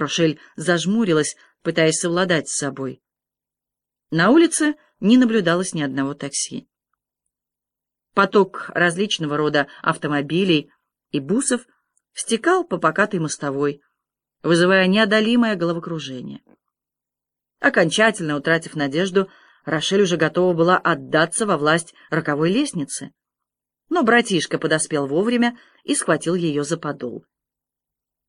Рошель зажмурилась, пытаясь совладать с собой. На улице не наблюдалось ни одного такси. Поток различного рода автомобилей и бусов стекал по покатой мостовой, вызывая неодолимое головокружение. Окончательно утратив надежду, Рошель уже готова была отдаться во власть роковой лестницы. Но братишка подоспел вовремя и схватил ее за подол.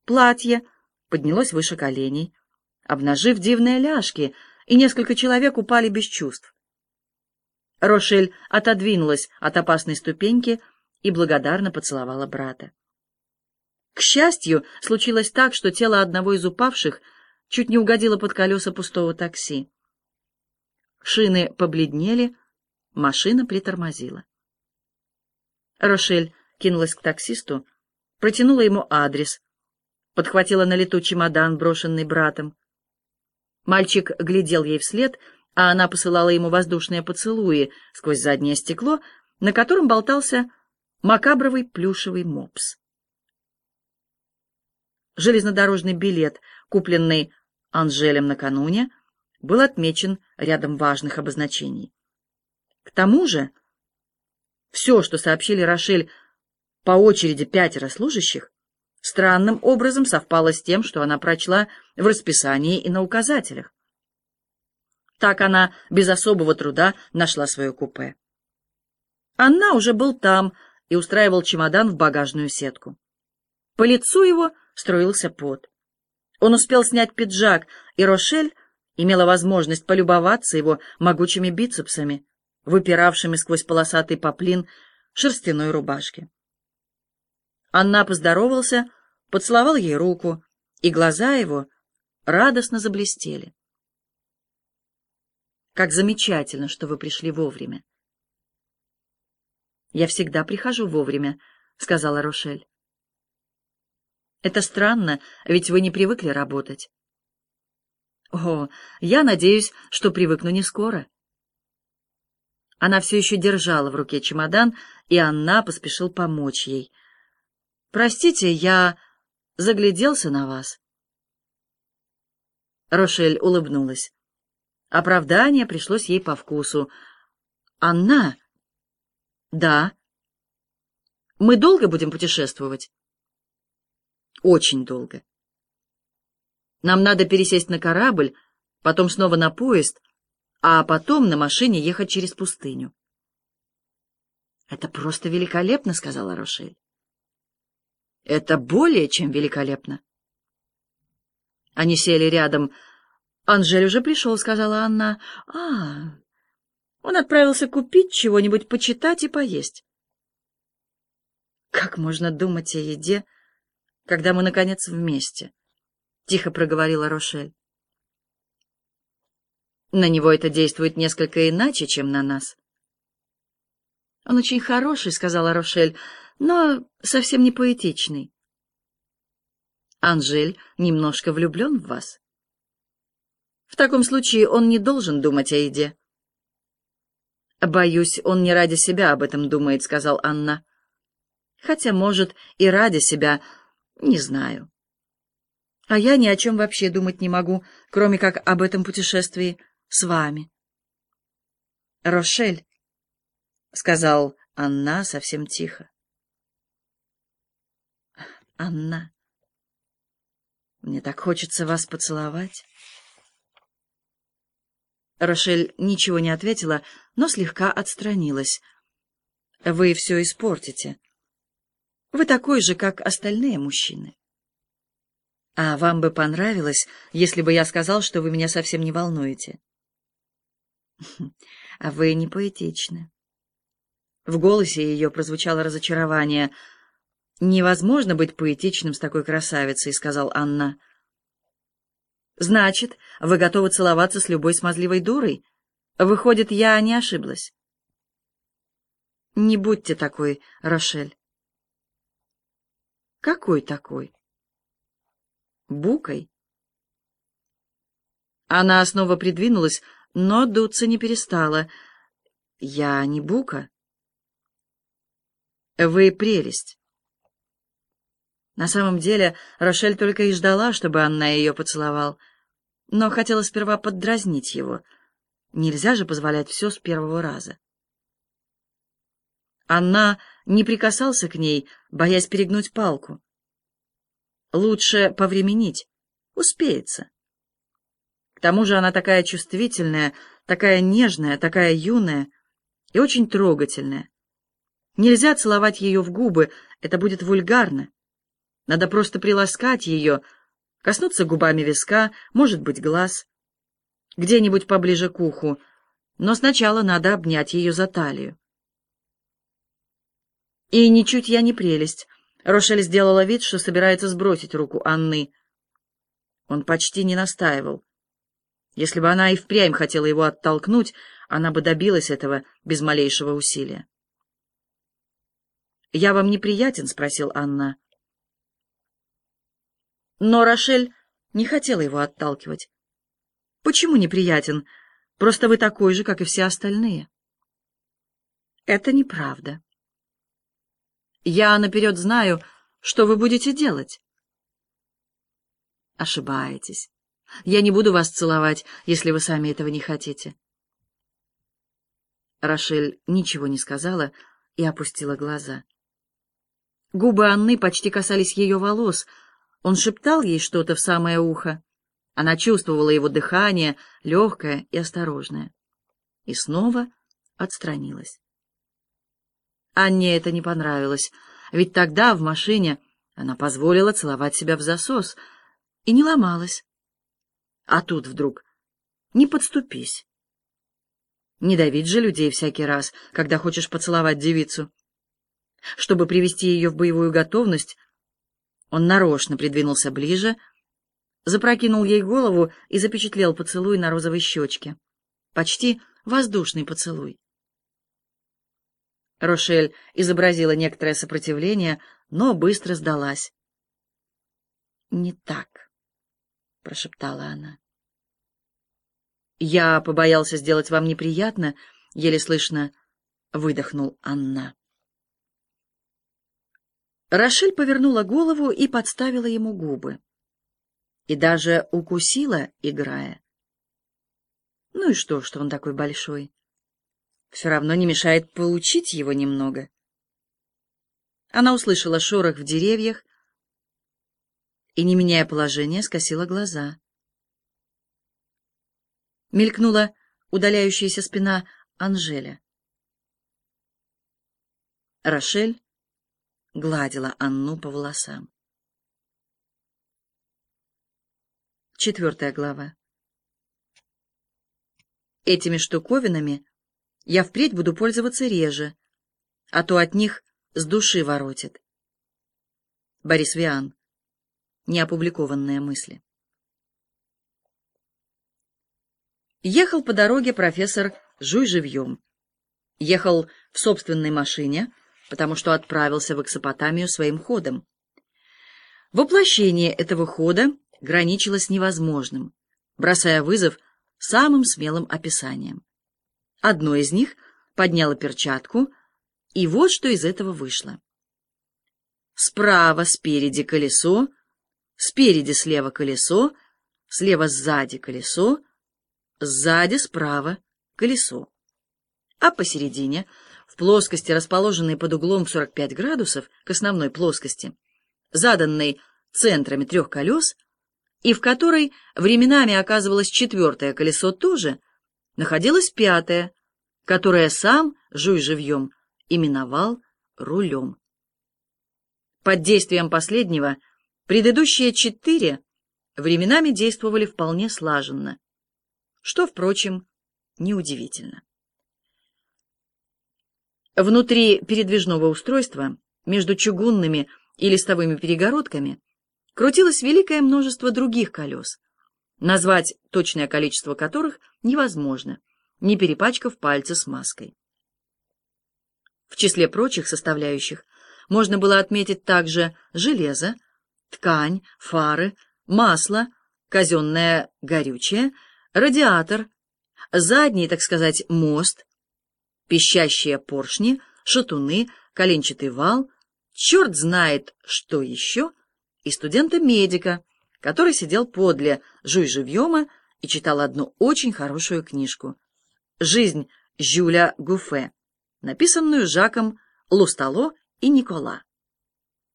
Платье поднялось выше коленей, обнажив дивные ляжки, и несколько человек упали без чувств. Рошель отодвинулась от опасной ступеньки и благодарно поцеловала брата. К счастью, случилось так, что тело одного из упавших чуть не угодило под колеса пустого такси. Шины побледнели, машина притормозила. Рошель кинулась к таксисту, протянула ему адрес, подхватила на лету чемодан, брошенный братом. Мальчик глядел ей вслед, а она посылала ему воздушные поцелуи сквозь заднее стекло, на котором болтался макабровый плюшевый мопс. Железнодорожный билет, купленный Анжелем накануне, был отмечен рядом важных обозначений. К тому же, все, что сообщили Рошель по очереди пятеро служащих, странным образом совпало с тем, что она прочла в расписании и на указателях. Так она без особого труда нашла свое купе. Анна уже был там и устраивал чемодан в багажную сетку. По лицу его струился пот. Он успел снять пиджак, и Рошель имела возможность полюбоваться его могучими бицепсами, выпиравшими сквозь полосатый поплин шерстяной рубашки. Анна поздоровался, поцеловал ей руку, и глаза его радостно заблестели. «Как замечательно, что вы пришли вовремя!» «Я всегда прихожу вовремя», — сказала Рошель. «Это странно, ведь вы не привыкли работать». «О, я надеюсь, что привыкну не скоро». Она все еще держала в руке чемодан, и Анна поспешил помочь ей. «Простите, я загляделся на вас». Рошель улыбнулась. Оправдание пришлось ей по вкусу. «Анна?» «Да». «Мы долго будем путешествовать?» «Очень долго. Нам надо пересесть на корабль, потом снова на поезд, а потом на машине ехать через пустыню. «Это просто великолепно», — сказала Рошель. «Это более чем великолепно». Они сели рядом. «Анжель уже пришел», — сказала Анна. «А, он отправился купить чего-нибудь почитать и поесть». «Как можно думать о еде, когда мы, наконец, вместе?» — тихо проговорила Рошель. На него это действует несколько иначе, чем на нас. «Он очень хороший», — сказала Рошель, — «но совсем не поэтичный». «Анжель немножко влюблен в вас». «В таком случае он не должен думать о еде». «Боюсь, он не ради себя об этом думает», — сказал Анна. «Хотя, может, и ради себя, не знаю». «А я ни о чем вообще думать не могу, кроме как об этом путешествии с вами». «Рошель», — сказал Анна совсем тихо. «Анна, мне так хочется вас поцеловать». Рошель ничего не ответила, но слегка отстранилась. «Вы все испортите. Вы такой же, как остальные мужчины. А вам бы понравилось, если бы я сказал, что вы меня совсем не волнуете?» «А вы не поэтичны». В голосе ее прозвучало разочарование. «Невозможно быть поэтичным с такой красавицей», — сказал Анна. «Значит, вы готовы целоваться с любой смазливой дурой? Выходит, я не ошиблась». «Не будьте такой, Рошель». «Какой такой?» «Букой». Она снова придвинулась, но дуться не перестала. «Я не бука». Вы прелесть. На самом деле Рошель только и ждала, чтобы Анна ее поцеловал, но хотела сперва поддразнить его. Нельзя же позволять все с первого раза. Анна не прикасался к ней, боясь перегнуть палку. Лучше повременить, успеется. К тому же она такая чувствительная, такая нежная, такая юная и очень трогательная. Нельзя целовать ее в губы, это будет вульгарно. Надо просто приласкать ее, коснуться губами виска, может быть, глаз, где-нибудь поближе к уху, но сначала надо обнять ее за талию. И ничуть я не прелесть. Рошель сделала вид, что собирается сбросить руку Анны. Он почти не настаивал. Если бы она и впрямь хотела его оттолкнуть, она бы добилась этого без малейшего усилия. «Я вам неприятен?» — спросил Анна. Но Рошель не хотела его отталкивать. «Почему неприятен? Просто вы такой же, как и все остальные». «Это неправда. Я наперед знаю, что вы будете делать». «Ошибаетесь. Я не буду вас целовать, если вы сами этого не хотите». Рошель ничего не сказала и опустила глаза. Губы Анны почти касались ее волос — он шептал ей что-то в самое ухо. Она чувствовала его дыхание, легкое и осторожное. И снова отстранилась. Анне это не понравилось, ведь тогда в машине она позволила целовать себя в засос и не ломалась. А тут вдруг не подступись. Не давить же людей всякий раз, когда хочешь поцеловать девицу. Чтобы привести ее в боевую готовность, он нарочно придвинулся ближе, запрокинул ей голову и запечатлел поцелуй на розовой щечке. Почти воздушный поцелуй. Рошель изобразила некоторое сопротивление, но быстро сдалась. «Не так», — прошептала она. «Я побоялся сделать вам неприятно», — еле слышно выдохнул Анна. Рошель повернула голову и подставила ему губы. И даже укусила, играя. Ну и что, что он такой большой? Все равно не мешает получить его немного. Она услышала шорох в деревьях и, не меняя положения, скосила глаза. Мелькнула удаляющаяся спина Анжеля. Рошель гладила Анну по волосам. Четвертая глава. Этими штуковинами я впредь буду пользоваться реже, а то от них с души воротит. Борис Виан. Неопубликованные мысли. Ехал по дороге профессор Жуй живьем. Ехал в собственной машине, потому что отправился в Эксопотамию своим ходом. Воплощение этого хода граничило с невозможным, бросая вызов самым смелым описаниям. Одно из них подняло перчатку, и вот что из этого вышло. Справа спереди колесо, спереди слева колесо, слева сзади колесо, сзади справа колесо. А посередине — в плоскости, расположенной под углом в 45 градусов к основной плоскости, заданной центрами трех колес, и в которой временами оказывалось четвертое колесо тоже, находилось пятое, которое сам, жуй живьем, именовал рулем. Под действием последнего предыдущие четыре временами действовали вполне слаженно, что, впрочем, неудивительно. Внутри передвижного устройства, между чугунными и листовыми перегородками, крутилось великое множество других колес, назвать точное количество которых невозможно, не перепачкав пальцы смазкой. В числе прочих составляющих можно было отметить также железо, ткань, фары, масло, казенное горючее, радиатор, задний, так сказать, мост, пищащие поршни, шатуны, коленчатый вал, черт знает, что еще, и студента-медика, который сидел подле Жуй Живьема и читал одну очень хорошую книжку. «Жизнь Жюля Гуфе», написанную Жаком Лустало и Никола.